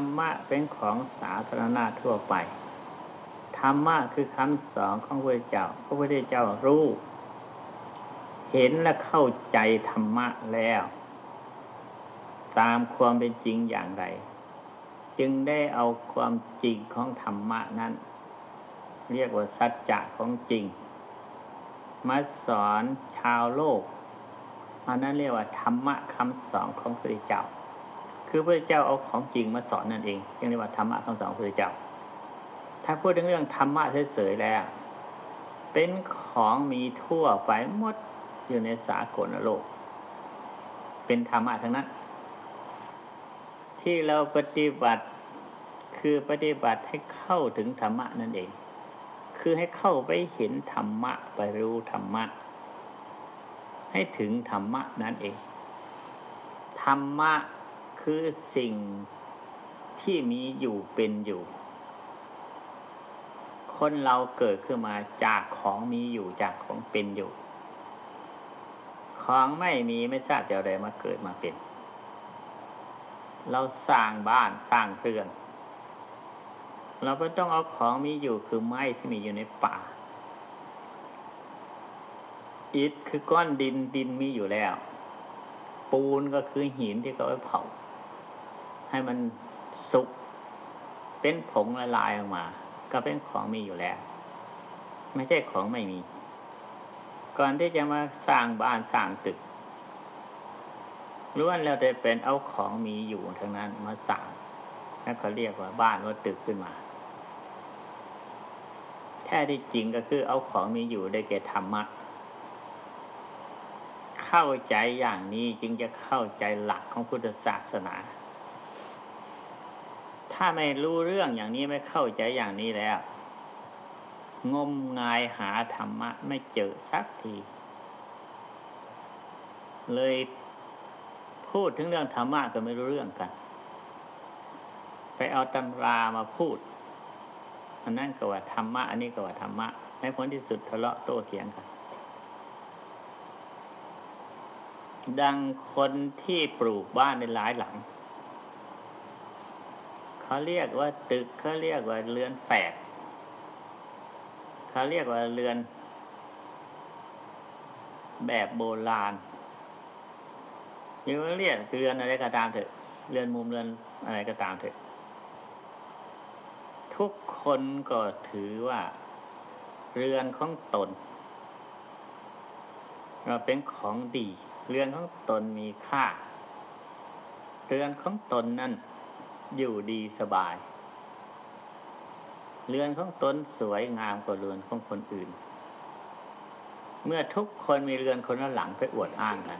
รรมะเป็นของสาธารณะทั่วไป ธรรมะคือคำสอนของพระเจ้า พระพุทธเจ้ารู้ เห็นและเข้าใจธรรมะแล้ว ตามความเป็นจริงอย่างไร จึงได้เอาความจริงของธรรมะนั้น เรียกว่าสัจจะของจริง มาสอนชาวโลกอันนั้นเรียกว่าธรรมะคำสอนของพระเจ้า คือพระเจ้าเอาของจริงมาสอนนั่นเองเรียกว่าธรรมะคำสอนของพระเจ้า ถ้าพูดถึงเรื่องธรรมะเฉยๆแล้ว เป็นของมีทั่วไปหมดอยู่ในสากลโลก เป็นธรรมะทั้งนั้น ที่เราปฏิบัติคือปฏิบัติให้เข้าถึงธรรมะนั่นเอง คือให้เข้าไปเห็นธรรมะไปรู้ธรรมะ ให้ถึงธรรมะนั่นเอง ธรรมะ คือสิ่งที่มีอยู่เป็นอยู่ คนเราเกิดขึ้นมาจากของมีอยู่จากของเป็นอยู่ ของไม่มีไม่ทราบจะอะไรมาเกิดมาเป็น เราสร้างบ้านสร้างเรือน เราก็ต้องเอาของมีอยู่คือไม้ที่มีอยู่ในป่า อิฐคือก้อนดินดินมีอยู่แล้ว ปูนก็คือหินที่เขาไปเผา ให้มันสุกเป็นผงละลายออกมา ก็เป็นของมีอยู่แล้ว ไม่ใช่ของไม่มี ก่อนที่จะมาสร้างบ้านสร้างตึกล้วนแล้วแต่เป็นเอาของมีอยู่ทั้งนั้นมาสร้างแล้วเขาเรียกว่าบ้านว่าตึกขึ้นมา แท้ที่จริงก็คือเอาของมีอยู่ได้แก่ธรรมะ เข้าใจอย่างนี้จึงจะเข้าใจหลักของพุทธศาสนา ถ้าไม่รู้เรื่องอย่างนี้ไม่เข้าใจอย่างนี้แล้ว งมงายหาธรรมะ ไม่เจอสักที เลยพูดถึงเรื่องธรรมะก็ไม่รู้เรื่องกัน ไปเอาตำรามาพูด อันนั้นก็ว่าธรรมะ อันนี้ก็ว่าธรรมะ ในผลที่สุดทะเลาะโต้เถียงกัน ดังคนที่ปลูกบ้านในหลายหลัง เขาเรียกว่าตึกเขาเรียกว่าเรือนแฝดเขาเรียกว่าเรือน แบบโบราณหรือว่าเรียกเรือนอะไรก็ตามเถอะ เรือนมุมเรือนอะไรก็ตามเถอะ ทุกคนก็ถือว่า เรือนของตนเราเป็นของดี เรือนของตนมีค่า เรือนของตนนั้น อยู่ดีสบาย เรือนของตนสวยงามกว่าเรือนของคนอื่น เมื่อทุกคนมีเรือนคนละหลังไปอวดอ้างกัน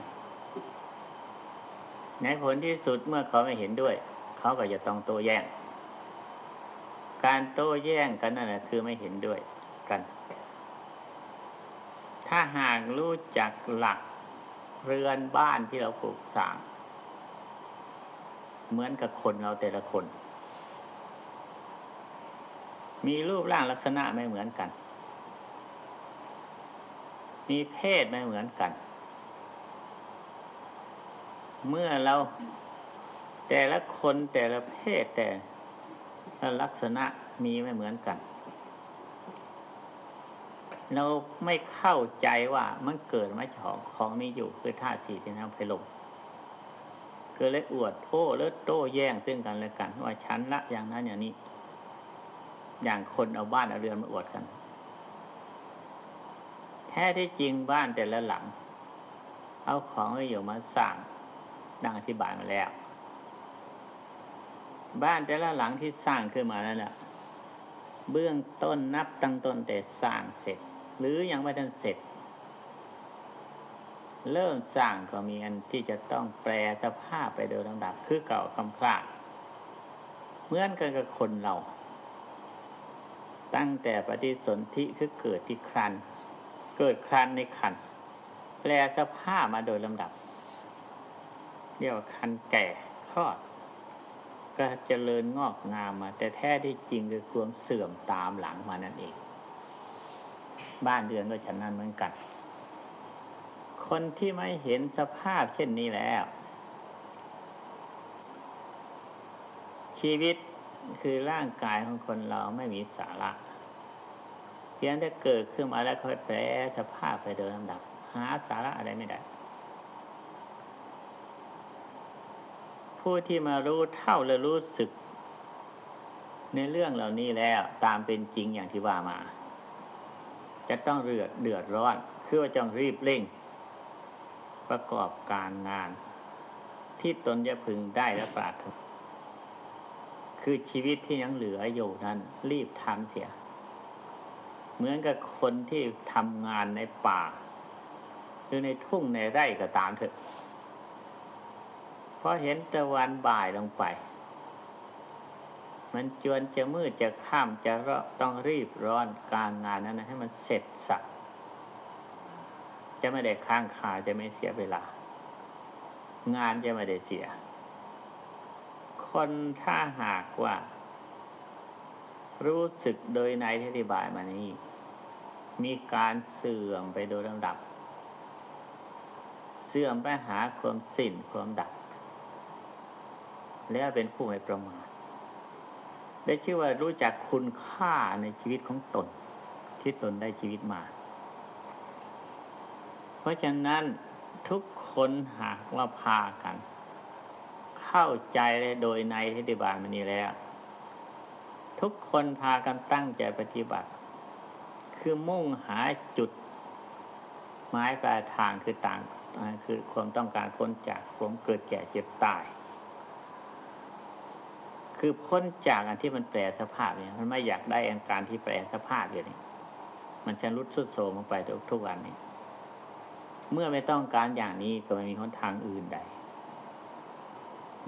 ในผลที่สุดเมื่อเขาไม่เห็นด้วย เขาก็จะต้องโต้แย้ง การโต้แย้งกันนั่นแหละคือไม่เห็นด้วยกัน ถ้าหากรู้จักหลักเรือนบ้านที่เราปลูกสร้าง เหมือนกับคนเราแต่ละคน มีรูปร่างลักษณะไม่เหมือนกัน มีเพศไม่เหมือนกัน เมื่อเราแต่ละคนแต่ละเพศแต่ละลักษณะมีไม่เหมือนกัน เราไม่เข้าใจว่ามันเกิดมาจากของมีอยู่คือธาตุสี่ที่น้ำไฟลม คือเลยอวดโอ้เลิศโต้แย่งซึ่งกันและกัน ว่าฉันละอย่างนั้นอย่างนี้ อย่างคนเอาบ้านเอาเรือนมาอวดกัน แท้ที่จริงบ้านแต่ละหลัง เอาของไว้อยู่มาสร้างดังอธิบายมาแล้ว บ้านแต่ละหลังที่สร้างขึ้นมาแล้วแหละเบื้องต้นนับตั้งต้นแต่สร้างเสร็จ หรือยังไม่ทันเสร็จ เริ่มสร้างก็มีอันที่จะต้องแปลสภาพไปโดยลำดับคือเก่าคำคลาดเหมือนกันกับคนเรา ตั้งแต่ปฏิสนธิคือเกิดที่ครัน เกิดครันในคัน แปลสภาพมาโดยลำดับ เรียกว่าคันแก่คลอด ก็เจริญงอกงามมา แต่แท้ที่จริงคือความเสื่อมตามหลังมานั่นเอง บ้านเรือนก็ฉันนั้นเหมือนกัน คนที่ไม่เห็นสภาพเช่นนี้แล้ว ชีวิตคือร่างกายของคนเราไม่มีสาระเพียงแต่เกิดขึ้นมาแล้วค่อยแปรสภาพไปโดยลำดับ หาสาระอะไรไม่ได้ ผู้ที่มารู้เท่าและรู้สึก ในเรื่องเหล่านี้แล้วตามเป็นจริงอย่างที่ว่ามา จะต้องเดือดเดือดร้อน คือว่าจ้องรีบเร่ง ประกอบการงาน ที่ตนจะพึงได้และปรารถนาคือชีวิตที่ยังเหลืออยู่นั้น รีบทำเสีย เหมือนกับคนที่ทำงานในป่า หรือในทุ่งในไร่ก็ตามเถอะพอเห็นตะวันบ่ายลงไป มันจวนจะมืดจะข้ามจะรต้องรีบร้อนการงานนั้นให้มันเสร็จสัก จะไม่ได้ค้างคาจะไม่เสียเวลา งานจะไม่ได้เสีย คนถ้าหากว่า รู้สึกโดยในที่อธิบายมานี้ มีการเสื่อมไปโดยลำดับ เสื่อมไปหาความสิ้นความดับ แล้วเป็นผู้ไม่ประมาทได้ชื่อว่ารู้จักคุณค่าในชีวิตของตน ที่ตนได้ชีวิตมา เพราะฉะนั้นทุกคนหากว่าพากัน เข้าใจโดยในที่ดิบาลมันนี้แล้ว ทุกคนพากันตั้งใจปฏิบัติ คือมุ่งหาจุดหมายปลายทางคือต่างคือความต้องการพ้นจากความเกิดแก่เจ็บตาย คือพ้นจากอันที่มันแปรสภาพเนี่ยมันไม่อยากได้อาการที่แปรสภาพอยู่นี่มันจะรุดสุดโทมลงไปทุกทุกวันนี้ เมื่อไม่ต้องการอย่างนี้ก็ไม่มีหนทางอื่นใด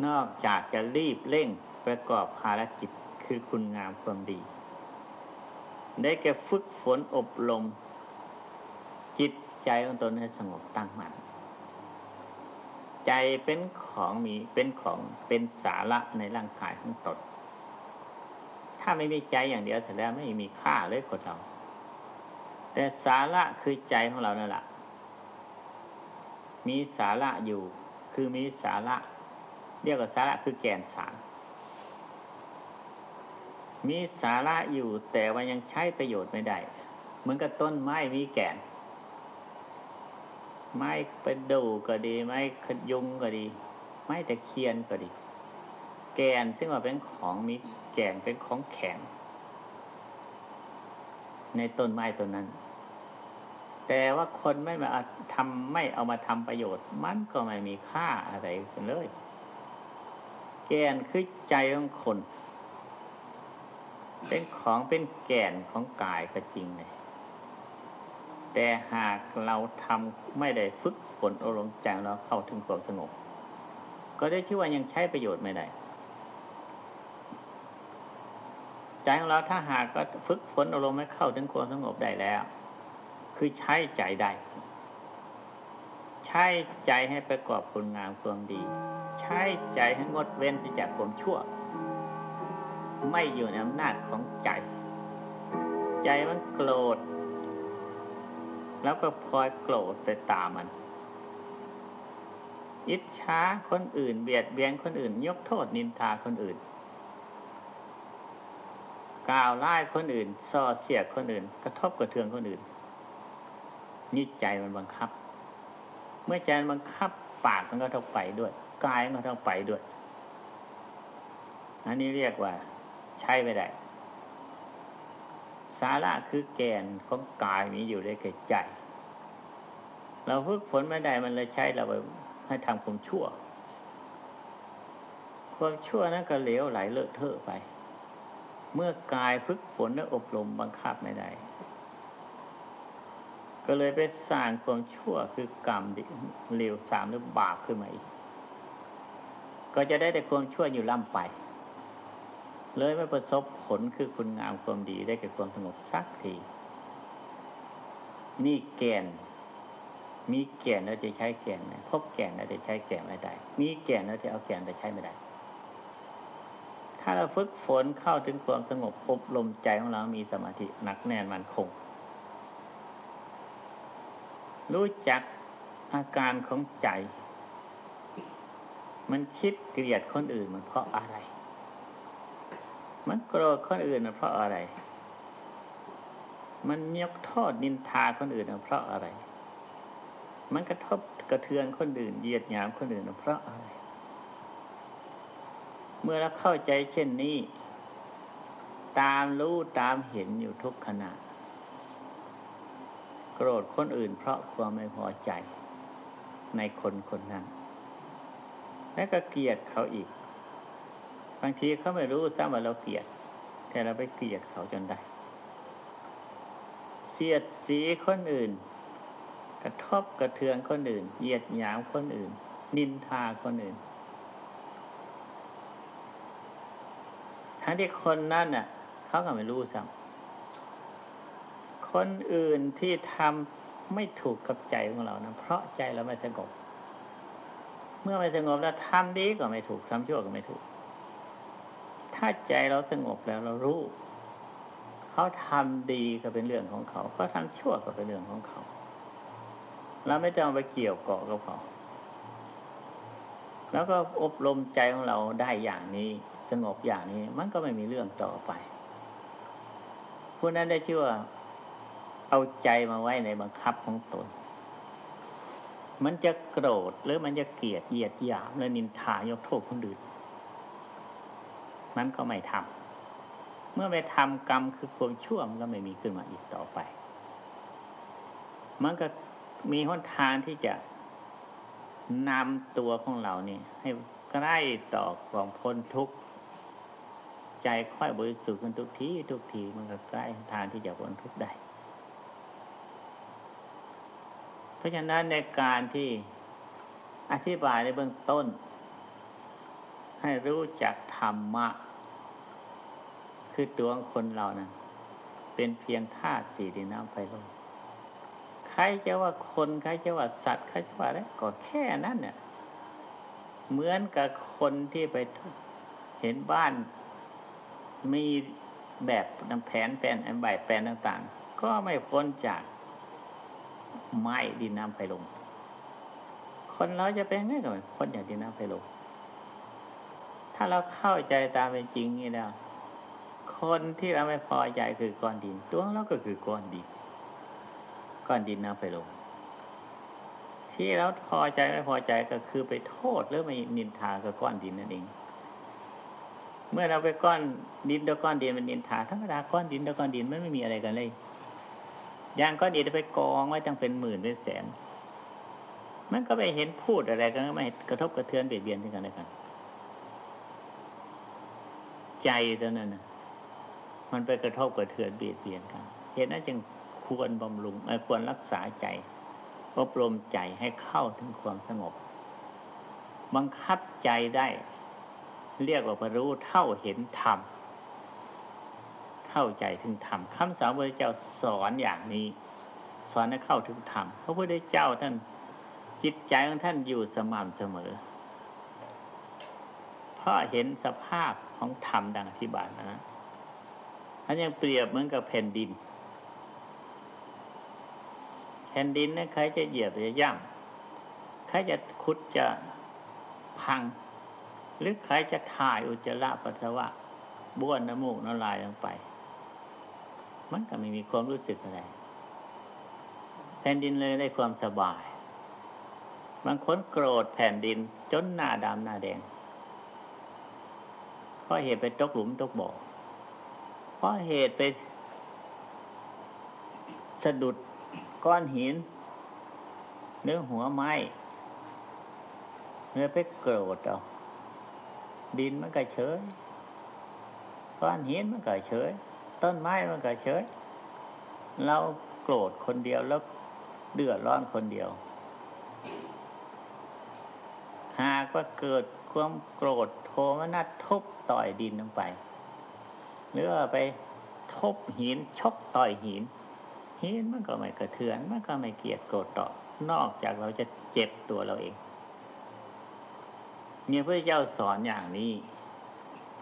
นอกจากจะรีบเร่งประกอบภารกิจคือคุณงามความดี ได้แก่ฝึกฝนอบรมจิตใจของตนให้สงบตั้งมั่นใจเป็นของมีเป็นของเป็นสาระในร่างกายของตนถ้าไม่มีใจอย่างเดียวเสร็จแล้วไม่มีค่าเลยคนเรา แต่สาระคือใจของเรานั่นแหละ มีสาระอยู่ คือมีสาระ เรียกว่าสาระคือแก่นสาร มีสาระอยู่แต่ว่ายังใช้ประโยชน์ไม่ได้ เหมือนกับต้นไม้มีแก่น ไม้เป็นดูก็ดี ไม้ขยุงก็ดี ไม้ตะเคียนก็ดี แก่นซึ่งว่าเป็นของมีแก่นเป็นของแข็งในต้นไม้ต้นนั้น แต่ว่าคนไม่มาทำไม่เอามาทำประโยชน์ มันก็ไม่มีค่าอะไรกันเลย แกนคือใจของคน เป็นของเป็นแก่นของกายก็จริงเลยแต่หากเราทำไม่ได้ฝึกฝนอารมณ์ใจเราเข้าถึงความสงบ ก็ได้ชื่อว่ายังใช้ประโยชน์ไม่ได้ใจของเราถ้าหากก็ฝึกฝนอารมณ์ให้เข้าถึงความสงบได้แล้ว คือใช้ใจได้ ใช้ใจให้ประกอบคุณงามความดี ใช้ใจให้งดเว้นจากความชั่ว ไม่อยู่ในอำนาจของใจ ใจมันโกรธ แล้วก็พลอยโกรธไปตามมันอิจฉาคนอื่นเบียดเบียนคนอื่น ยกโทษนินทาคนอื่น กล่าวไล่คนอื่นส่อเสียดคนอื่น กระทบกระเทือนคนอื่น นี่ใจมันบังคับ เมื่อใจมันบังคับปากมันก็ต้องไปด้วยกายมันก็ต้องไปด้วย อันนี้เรียกว่า ใช้ไม่ได้สาระคือแกนของกายมีอยู่ในแก่ใจ เราฝึกฝนไม่ได้มันเลยใช้เราไปให้ทำความชั่ว ความชั่วนั้นก็เหลวไหลเลอะเทอะไป เมื่อกายฝึกฝนและอบรมบังคับไม่ได้ ก็เลยไปสร้างความชั่วคือกรรมเลวสามหรือบาปขึ้นมาอีก ก็จะได้แต่ความชั่วอยู่ล่ำไป เลยไม่ประสบผลคือคุณงามความดีได้แก่ความสงบสักที นี่แก่น มีแก่นแล้วจะใช้แก่นไหมพบแก่นแล้วจะใช้แก่นไม่ได้ มีแก่นแล้วจะเอาแก่นไปใช้ไม่ได้ ถ้าเราฝึกฝนเข้าถึงความสงบอบรมใจของเรา มีสมาธิหนักแน่นมันคง รู้จักอาการของใจ มันคิดเกลียดคนอื่นมันเพราะอะไร มันโกรธคนอื่นนเพราะอะไร มันยกโทษนินทาคนอื่นนเพราะอะไร มันกระทบกระเทือนคนอื่นเหยียดหยามคนอื่นนเพราะอะไร เมื่อเราเข้าใจเช่นนี้ ตามรู้ตามเห็นอยู่ทุกขณะ รธคนอื่น เพราะความไม่พอใจในคนคนนั้น และก็เกลียดเขาอีก บางทีเขาไม่รู้ซ้ำว่าเราเกลียด แต่เราไปเกลียดเขาจนได้ เสียดสีคนอื่น กระทบกระเทือนคนอื่น เหยียดหยามคนอื่น นินทาคนอื่น ทั้งที่คนนั้นน่ะ เขาก็ไม่รู้ซ้ำ คนอื่นที่ทำไม่ถูกกับใจของเรานะเพราะใจเราไม่สงบ เมื่อไม่สงบแล้วทำดีก็ไม่ถูกทำชั่วก็ไม่ถูก ถ้าใจเราสงบแล้วเรารู้ เขาทำดีก็เป็นเรื่องของเขาเขาทำชั่วก็เป็นเรื่องของเขาเราไม่ต้องไปเกี่ยวเกาะกับเขาแล้วก็อบรมใจของเราได้อย่างนี้ สงบอย่างนี้ มันก็ไม่มีเรื่องต่อไปผู้นั้นได้ชื่อว่า เอาใจมาไว้ในบังคับของตน มันจะโกรธหรือมันจะเกลียดเหยียดหยามหรือนินทายกโทษคนอื่น มันก็ไม่ทำเมื่อไปทำกรรมคือความชั่วมันก็ไม่มีขึ้นมาอีกต่อไป มันก็มีหนทางที่จะนำตัวของเราเนี่ยให้ใกล้ต่อความพ้นทุกข์ใจค่อยบริสุทธิ์กันทุกทีทุกทีมันก็ใกล้ทางที่จะพ้นทุกข์ได้ เพ ราะฉะนั้นในการที่อธิบายในเบื้องต้น ให้รู้จักธรรมะ คือตัวคนเรานะ่ะเป็นเพียงธาตุสี่ดินน้ำไฟลมใครจะว่าคนใครจะว่าสัตว์ใครจะว่าอะไรก็แค่นั้นเนี่ยเหมือนกับคนที่ไปเห็นบ้าน มีแบบแผนแปลนใบแปลนต่าง ๆ ก็ไม่พ้นจาก ไม้ดินน้ำไฟลมคนเราจะเป็นไงก็ไม่พ้นจากดินน้ำไฟลมถ้าเราเข้าใจตามเป็นจริงนี่แล้ว คนที่เราไม่พอใจคือก้อนดิน ตัวเราก็คือก้อนดินก้อนดินน้ำไปลงที่เราพอใจไม่พอใจก็คือไปโทษหรือไม่นินทากับก้อนดินนั่นเอง เมื่อเราไปก้อนดินตัวก้อนดินมันนินทาธรรมดาก้อนดินตัวก้อนดินมันไม่มีอะไรกันเลย ย่างก้อนดินไปกองไว้ตั้งเป็นหมื่นเป็นแสน มันก็ไปเห็นพูดอะไรกันไม่กระทบกระเทือนเบียดเบียนกันเลยกัน ใจตัวนั้นนะมันไปกระทบกระเทือนเบียดเบียนกันเหตุนั้นจึงควรบำรุงควรรักษาใจอบรมใจให้เข้าถึงความสงบ บังคับใจได้ เรียกว่ารู้เท่าเห็นธรรม เข้าใจถึงธรรมคำสอนพระเจ้าสอนอย่างนี้ สอนให้เข้าถึงธรรมพระพุทธเจ้าท่านจิตใจของท่านอยู่สม่ำเสมอ เพราะเห็นสภาพของธรรมดังอธิบายนะอันยังเปรียบเหมือนกับแผ่นดิน แผ่นดินนั้นใครจะเหยียบจะย่ำใครจะขุดจะพัง หรือใครจะถ่ายอุจจาระปัสสาวะบ้วนน้ำมูกน้ำลายลงไป มันก็ไม่มีความรู้สึกอะไรแผ่นดินเลยได้ความสบาย บางคนโกรธแผ่นดินจนหน้าดำหน้าแดงเพราะเหตุไปตกหลุมตกบ่อพราะเหตุไปสะดุดก้อนหินเนื้อหัวไม้เนื้อไปโกรธเอาดินมันก็เฉยก้อนหินมันก็เฉย ต้นไม้มันก็เฉยเราโกรธคนเดียวแล้วเดือดร้อนคนเดียว หากว่าเกิดความโกรธโทมนัดทุบต่อยดินลงไป หรือว่าไปทุบหินชกต่อยหิน หินมันก็ไม่กระเทือน มันก็ไม่เกียดโกรธต่อนอกจากเราจะเจ็บตัวเราเองเนี่ยพระเจ้าสอนอย่างนี้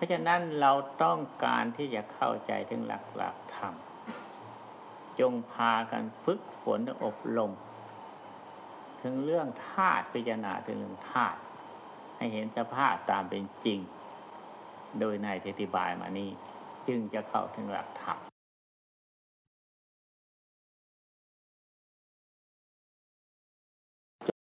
ราะฉะนั้นเราต้องการที่จะเข้าใจถึงหลักหลักธรรม จงพากันฝึกฝนอบรมถึงเรื่องธาตุพิจารณาถึงเรื่องธาตุให้เห็นสภาพตามเป็นจริง โดยนายอธิบายมานี้ จึงจะเข้าถึงหลักธรรม